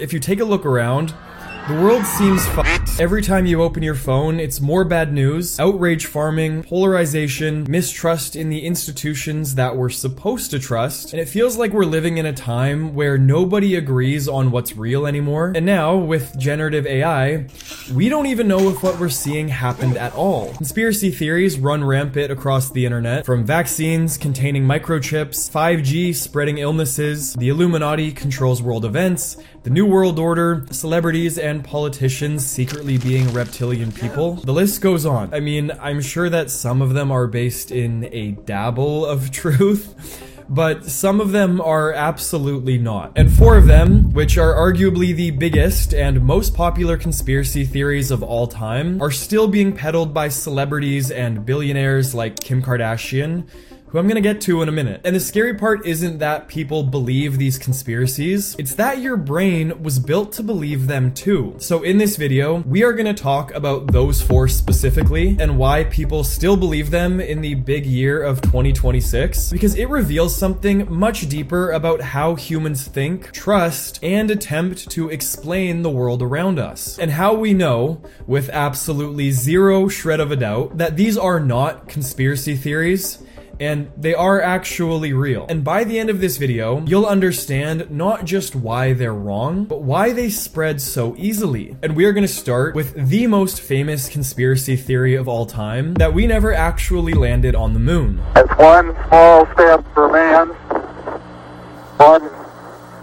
If you take a look around, the world seems fucked. Every time you open your phone, it's more bad news, outrage farming, polarization, mistrust in the institutions that we're supposed to trust, and it feels like we're living in a time where nobody agrees on what's real anymore. And now, with generative AI, we don't even know if what we're seeing happened at all. Conspiracy theories run rampant across the internet, from vaccines containing microchips, 5G spreading illnesses, the Illuminati controls world events, the New World Order, celebrities and politicians secretly being reptilian people. The list goes on. I mean, I'm sure that some of them are based in a dabble of truth. But some of them are absolutely not. And four of them, which are arguably the biggest and most popular conspiracy theories of all time, are still being peddled by celebrities and billionaires like Kim Kardashian, who I'm gonna get to in a minute. And the scary part isn't that people believe these conspiracies, it's that your brain was built to believe them too. So in this video, we are gonna talk about those four specifically and why people still believe them in the big year of 2026, because it reveals something much deeper about how humans think, trust, and attempt to explain the world around us. And how we know, with absolutely zero shred of a doubt, that these are not conspiracy theories, and they are actually real. And by the end of this video, you'll understand not just why they're wrong, but why they spread so easily. And we are to start with the most famous conspiracy theory of all time that we never actually landed on the moon. It's one small step for man, one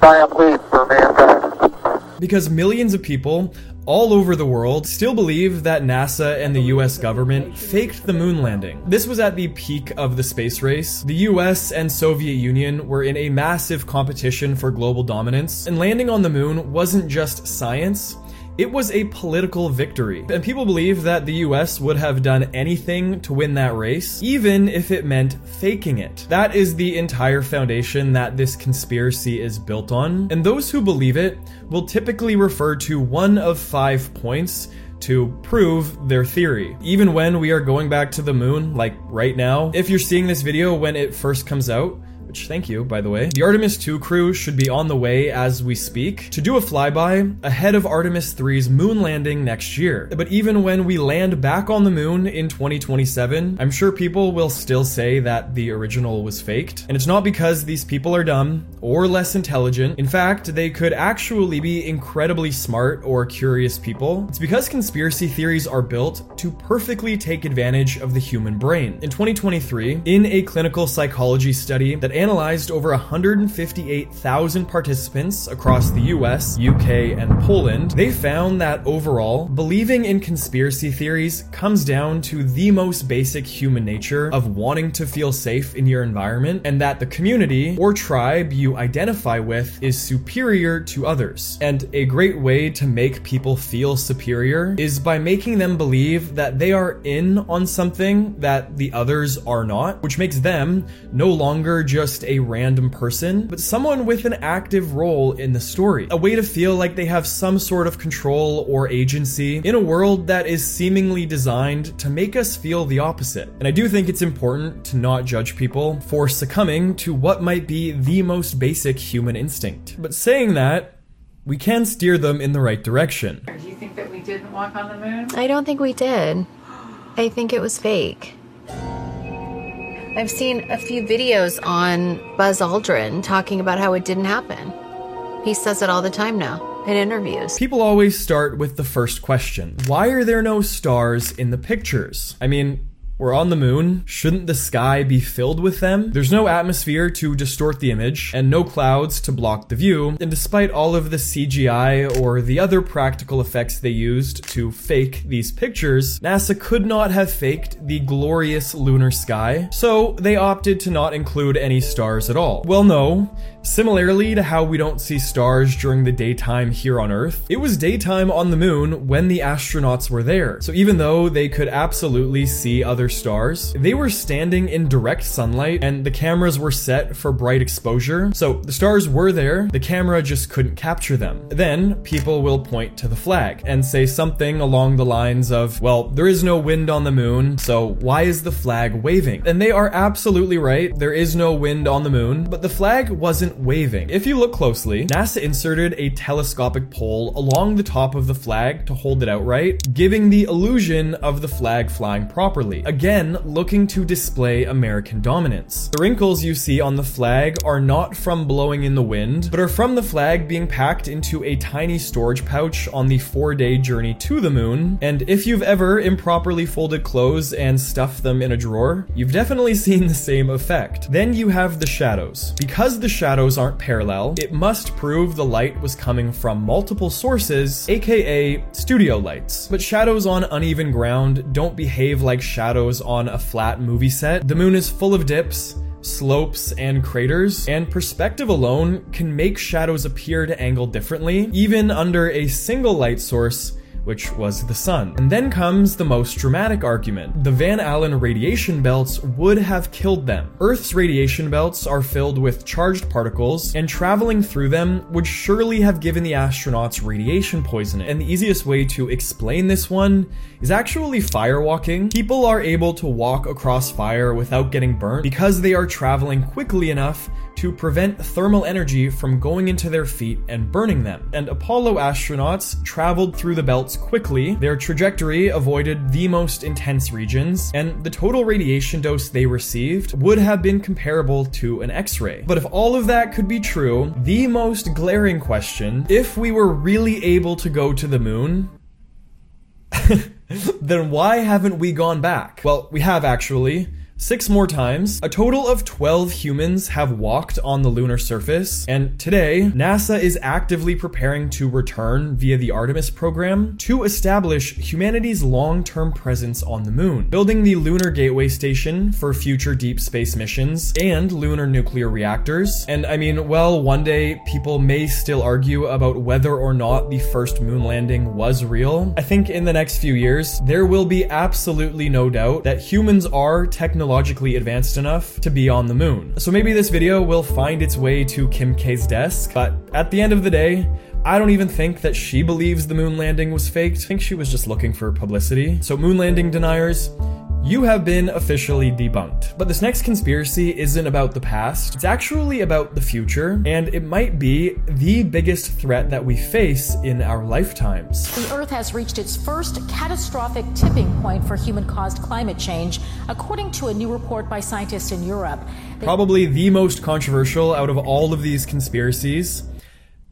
giant leap for mankind. Because millions of people all over the world still believe that NASA and the US government faked the moon landing. This was at the peak of the space race. The US and Soviet Union were in a massive competition for global dominance, and landing on the moon wasn't just science, it was a political victory, and people believe that the US would have done anything to win that race, even if it meant faking it. That is the entire foundation that this conspiracy is built on, and those who believe it will typically refer to one of five points to prove their theory. Even when we are going back to the moon, like right now, if you're seeing this video when it first comes out, which thank you, by the way. The Artemis 2 crew should be on the way as we speak to do a flyby ahead of Artemis 3's moon landing next year. But even when we land back on the moon in 2027, I'm sure people will still say that the original was faked. And it's not because these people are dumb or less intelligent. In fact, they could actually be incredibly smart or curious people. It's because conspiracy theories are built to perfectly take advantage of the human brain. In 2023, in a clinical psychology study that analyzed over 158,000 participants across the US, UK, and Poland, they found that overall, believing in conspiracy theories comes down to the most basic human nature of wanting to feel safe in your environment, and that the community or tribe you identify with is superior to others. And a great way to make people feel superior is by making them believe that they are in on something that the others are not, which makes them no longer just just a random person, but someone with an active role in the story. A way to feel like they have some sort of control or agency in a world that is seemingly designed to make us feel the opposite. And I do think it's important to not judge people for succumbing to what might be the most basic human instinct. But saying that, we can steer them in the right direction. Do you think that we didn't walk on the moon? I don't think we did. I think it was fake. I've seen a few videos on Buzz Aldrin talking about how it didn't happen. He says it all the time now in interviews. People always start with the first question Why are there no stars in the pictures? I mean, we're on the moon. Shouldn't the sky be filled with them? There's no atmosphere to distort the image, and no clouds to block the view. And despite all of the CGI or the other practical effects they used to fake these pictures, NASA could not have faked the glorious lunar sky, so they opted to not include any stars at all. Well, no. Similarly to how we don't see stars during the daytime here on Earth, it was daytime on the moon when the astronauts were there. So even though they could absolutely see other stars, they were standing in direct sunlight and the cameras were set for bright exposure. So the stars were there, the camera just couldn't capture them. Then people will point to the flag and say something along the lines of, well, there is no wind on the moon, so why is the flag waving? And they are absolutely right, there is no wind on the moon, but the flag wasn't waving. If you look closely, NASA inserted a telescopic pole along the top of the flag to hold it outright, giving the illusion of the flag flying properly. Again, looking to display American dominance. The wrinkles you see on the flag are not from blowing in the wind, but are from the flag being packed into a tiny storage pouch on the four day journey to the moon. And if you've ever improperly folded clothes and stuffed them in a drawer, you've definitely seen the same effect. Then you have the shadows. Because the shadows aren't parallel, it must prove the light was coming from multiple sources, aka studio lights. But shadows on uneven ground don't behave like shadows on a flat movie set. The moon is full of dips, slopes, and craters, and perspective alone can make shadows appear to angle differently, even under a single light source which was the sun. And then comes the most dramatic argument. The Van Allen radiation belts would have killed them. Earth's radiation belts are filled with charged particles, and traveling through them would surely have given the astronauts radiation poisoning. And the easiest way to explain this one is actually firewalking. People are able to walk across fire without getting burnt because they are traveling quickly enough to prevent thermal energy from going into their feet and burning them. And Apollo astronauts traveled through the belts quickly, their trajectory avoided the most intense regions, and the total radiation dose they received would have been comparable to an X ray. But if all of that could be true, the most glaring question if we were really able to go to the moon, then why haven't we gone back? Well, we have actually. Six more times. A total of 12 humans have walked on the lunar surface, and today, NASA is actively preparing to return via the Artemis program to establish humanity's long term presence on the moon, building the Lunar Gateway Station for future deep space missions and lunar nuclear reactors. And I mean, well, one day people may still argue about whether or not the first moon landing was real. I think in the next few years, there will be absolutely no doubt that humans are technologically technologically advanced enough to be on the moon. So maybe this video will find its way to Kim K's desk, but at the end of the day, I don't even think that she believes the moon landing was faked. I think she was just looking for publicity. So moon landing deniers, you have been officially debunked. But this next conspiracy isn't about the past, it's actually about the future, and it might be the biggest threat that we face in our lifetimes. The Earth has reached its first catastrophic tipping point for human caused climate change, according to a new report by scientists in Europe. They- Probably the most controversial out of all of these conspiracies.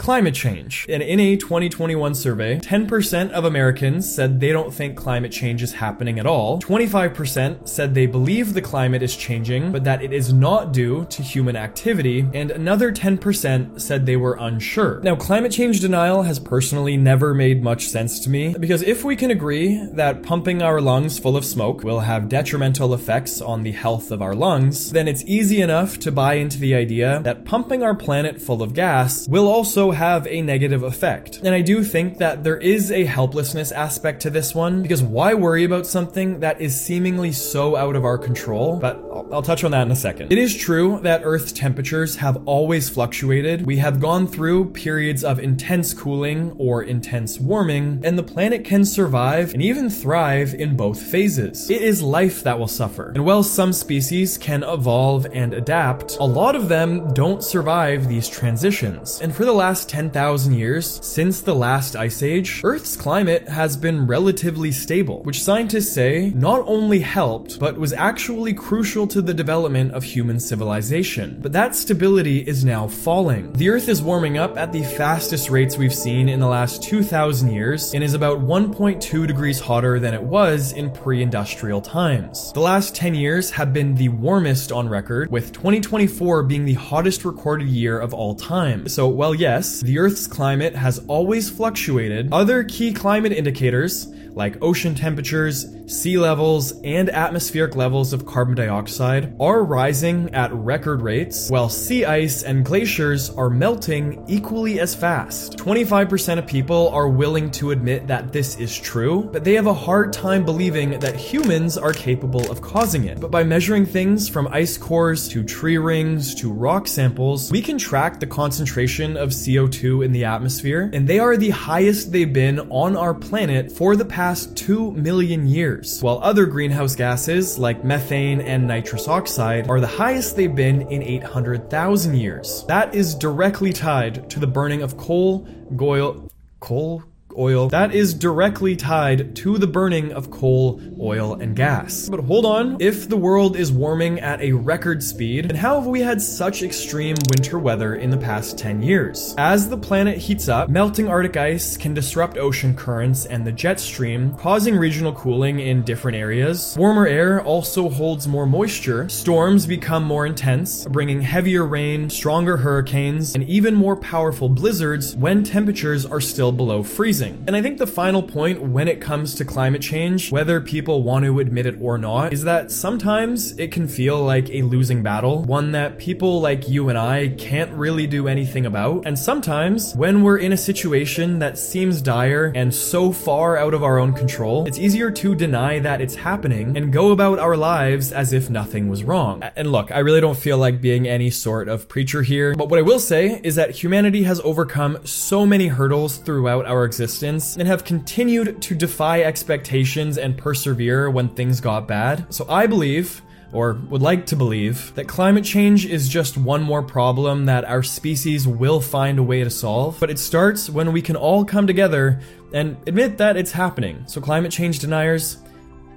Climate change. And in a 2021 survey, 10% of Americans said they don't think climate change is happening at all. 25% said they believe the climate is changing, but that it is not due to human activity. And another 10% said they were unsure. Now, climate change denial has personally never made much sense to me, because if we can agree that pumping our lungs full of smoke will have detrimental effects on the health of our lungs, then it's easy enough to buy into the idea that pumping our planet full of gas will also have a negative effect. And I do think that there is a helplessness aspect to this one, because why worry about something that is seemingly so out of our control? But I'll, I'll touch on that in a second. It is true that Earth's temperatures have always fluctuated. We have gone through periods of intense cooling or intense warming, and the planet can survive and even thrive in both phases. It is life that will suffer. And while some species can evolve and adapt, a lot of them don't survive these transitions. And for the last last 10,000 years, since the last ice age, Earth's climate has been relatively stable, which scientists say not only helped, but was actually crucial to the development of human civilization. But that stability is now falling. The Earth is warming up at the fastest rates we've seen in the last 2,000 years and is about 1.2 degrees hotter than it was in pre industrial times. The last 10 years have been the warmest on record, with 2024 being the hottest recorded year of all time. So, well, yes, the Earth's climate has always fluctuated. Other key climate indicators, like ocean temperatures, sea levels, and atmospheric levels of carbon dioxide, are rising at record rates, while sea ice and glaciers are melting equally as fast. 25% of people are willing to admit that this is true, but they have a hard time believing that humans are capable of causing it. But by measuring things from ice cores to tree rings to rock samples, we can track the concentration of sea CO2 in the atmosphere, and they are the highest they've been on our planet for the past 2 million years, while other greenhouse gases like methane and nitrous oxide are the highest they've been in 800,000 years. That is directly tied to the burning of coal, oil, coal, oil that is directly tied to the burning of coal, oil, and gas. But hold on, if the world is warming at a record speed, then how have we had such extreme winter weather in the past 10 years? As the planet heats up, melting Arctic ice can disrupt ocean currents and the jet stream, causing regional cooling in different areas. Warmer air also holds more moisture, storms become more intense, bringing heavier rain, stronger hurricanes, and even more powerful blizzards when temperatures are still below freezing. And I think the final point when it comes to climate change, whether people want to admit it or not, is that sometimes it can feel like a losing battle, one that people like you and I can't really do anything about. And sometimes when we're in a situation that seems dire and so far out of our own control, it's easier to deny that it's happening and go about our lives as if nothing was wrong. And look, I really don't feel like being any sort of preacher here, but what I will say is that humanity has overcome so many hurdles throughout our existence and have continued to defy expectations and persevere when things got bad. So I believe or would like to believe, that climate change is just one more problem that our species will find a way to solve. But it starts when we can all come together and admit that it's happening. So, climate change deniers,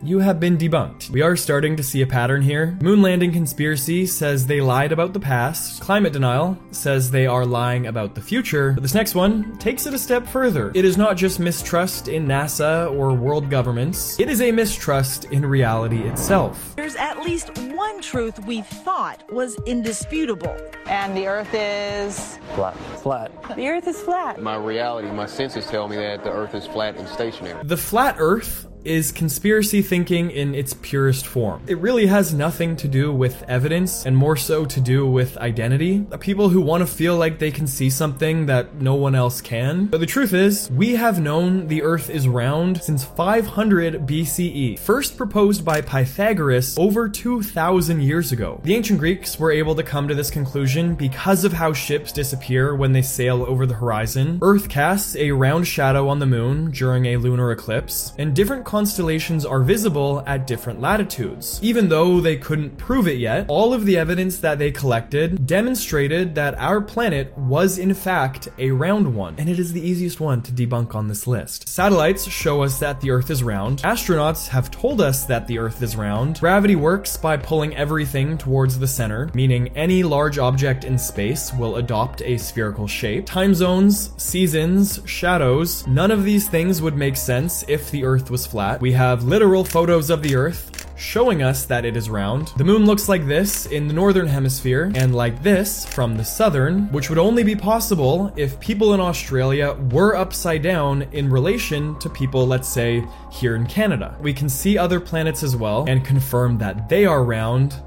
you have been debunked. We are starting to see a pattern here. Moon landing conspiracy says they lied about the past. Climate denial says they are lying about the future. But this next one takes it a step further. It is not just mistrust in NASA or world governments, it is a mistrust in reality itself. There's at least one truth we thought was indisputable. And the Earth is flat. Flat. The Earth is flat. My reality, my senses tell me that the Earth is flat and stationary. The flat Earth is conspiracy thinking in its purest form. It really has nothing to do with evidence and more so to do with identity. People who want to feel like they can see something that no one else can. But the truth is, we have known the earth is round since 500 BCE, first proposed by Pythagoras over 2,000 years ago. The ancient Greeks were able to come to this conclusion because of how ships disappear when they sail over the horizon. Earth casts a round shadow on the moon during a lunar eclipse, and different constellations are visible at different latitudes. Even though they couldn't prove it yet, all of the evidence that they collected demonstrated that our planet was in fact a round one, and it is the easiest one to debunk on this list. Satellites show us that the Earth is round. Astronauts have told us that the Earth is round. Gravity works by pulling everything towards the center, meaning any large object in space will adopt a spherical shape. Time zones, seasons, shadows, none of these things would make sense if the Earth was flat we have literal photos of the Earth showing us that it is round. The moon looks like this in the northern hemisphere and like this from the southern, which would only be possible if people in Australia were upside down in relation to people, let's say, here in Canada. We can see other planets as well and confirm that they are round.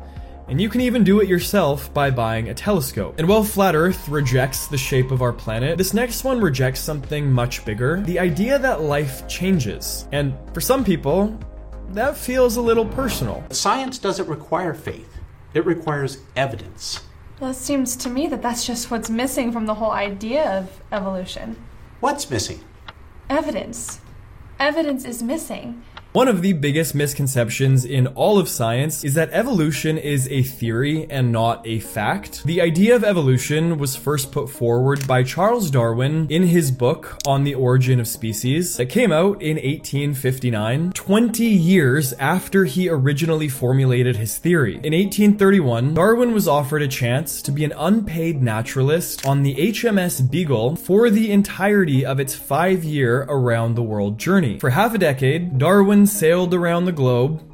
And you can even do it yourself by buying a telescope. And while Flat Earth rejects the shape of our planet, this next one rejects something much bigger the idea that life changes. And for some people, that feels a little personal. Science doesn't require faith, it requires evidence. Well, it seems to me that that's just what's missing from the whole idea of evolution. What's missing? Evidence. Evidence is missing. One of the biggest misconceptions in all of science is that evolution is a theory and not a fact. The idea of evolution was first put forward by Charles Darwin in his book On the Origin of Species that came out in 1859, 20 years after he originally formulated his theory. In 1831, Darwin was offered a chance to be an unpaid naturalist on the HMS Beagle for the entirety of its five year around the world journey. For half a decade, Darwin sailed around the globe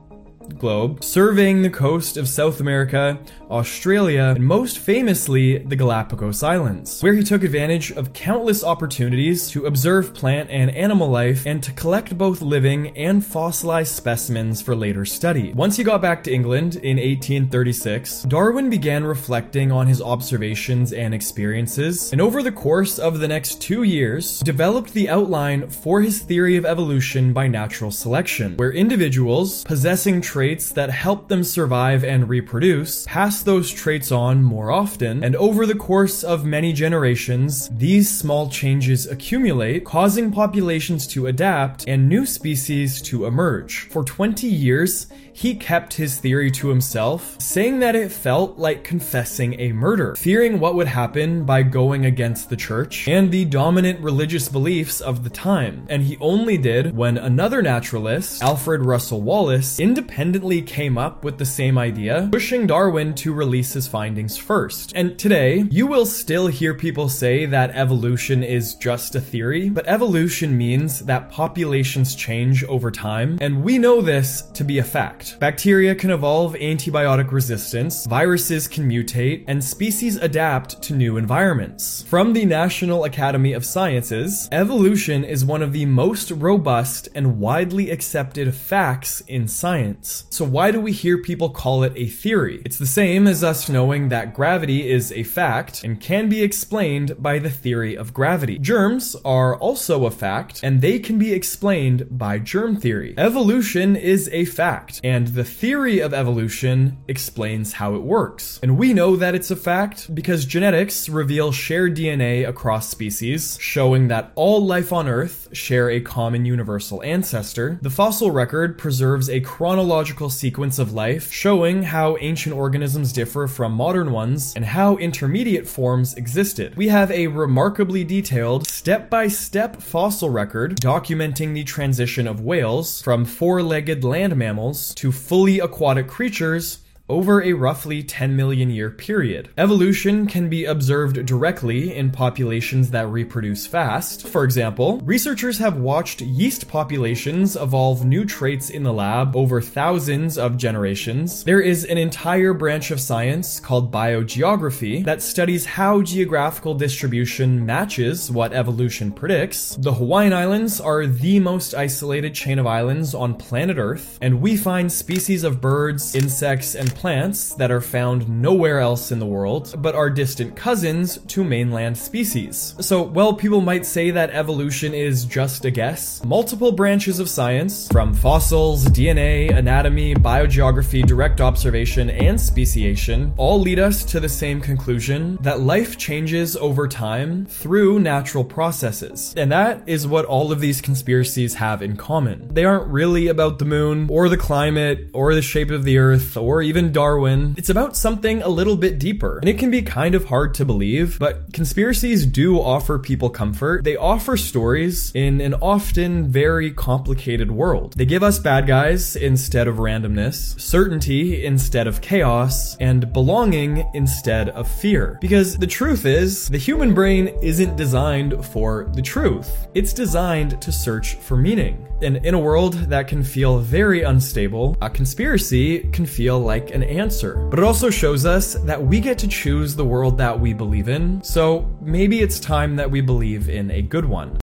globe, surveying the coast of South America, Australia, and most famously, the Galapagos Islands, where he took advantage of countless opportunities to observe plant and animal life and to collect both living and fossilized specimens for later study. Once he got back to England in 1836, Darwin began reflecting on his observations and experiences, and over the course of the next two years, developed the outline for his theory of evolution by natural selection, where individuals possessing traits that help them survive and reproduce, pass those traits on more often, and over the course of many generations, these small changes accumulate, causing populations to adapt and new species to emerge. For 20 years, he kept his theory to himself, saying that it felt like confessing a murder, fearing what would happen by going against the church and the dominant religious beliefs of the time. And he only did when another naturalist, Alfred Russel Wallace, independently came up with the same idea, pushing Darwin to release his findings first. And today, you will still hear people say that evolution is just a theory, but evolution means that populations change over time, and we know this to be a fact. Bacteria can evolve antibiotic resistance, viruses can mutate, and species adapt to new environments. From the National Academy of Sciences, evolution is one of the most robust and widely accepted facts in science. So why do we hear people call it a theory? It's the same as us knowing that gravity is a fact and can be explained by the theory of gravity. Germs are also a fact, and they can be explained by germ theory. Evolution is a fact, and and the theory of evolution explains how it works. And we know that it's a fact because genetics reveal shared DNA across species, showing that all life on Earth share a common universal ancestor. The fossil record preserves a chronological sequence of life, showing how ancient organisms differ from modern ones and how intermediate forms existed. We have a remarkably detailed, step by step fossil record documenting the transition of whales from four legged land mammals to fully aquatic creatures over a roughly 10 million year period. Evolution can be observed directly in populations that reproduce fast. For example, researchers have watched yeast populations evolve new traits in the lab over thousands of generations. There is an entire branch of science called biogeography that studies how geographical distribution matches what evolution predicts. The Hawaiian Islands are the most isolated chain of islands on planet Earth, and we find species of birds, insects, and plants that are found nowhere else in the world, but are distant cousins to mainland species. So, while people might say that evolution is just a guess, multiple branches of science, from fossils, DNA, anatomy, biogeography, direct observation, and speciation, all lead us to the same conclusion that life changes over time through natural processes. And that is what all of these conspiracies have in common. They aren't really about the moon, or the climate, or the shape of the earth, or even Darwin. It's about something a little bit deeper. And it can be kind of hard to believe, but conspiracies do offer people comfort. They offer stories in an often very complicated world. They give us bad guys instead of randomness, certainty instead of chaos, and belonging instead of fear. Because the truth is, the human brain isn't designed for the truth. It's designed to search for meaning. And in a world that can feel very unstable, a conspiracy can feel like an answer. But it also shows us that we get to choose the world that we believe in, so maybe it's time that we believe in a good one.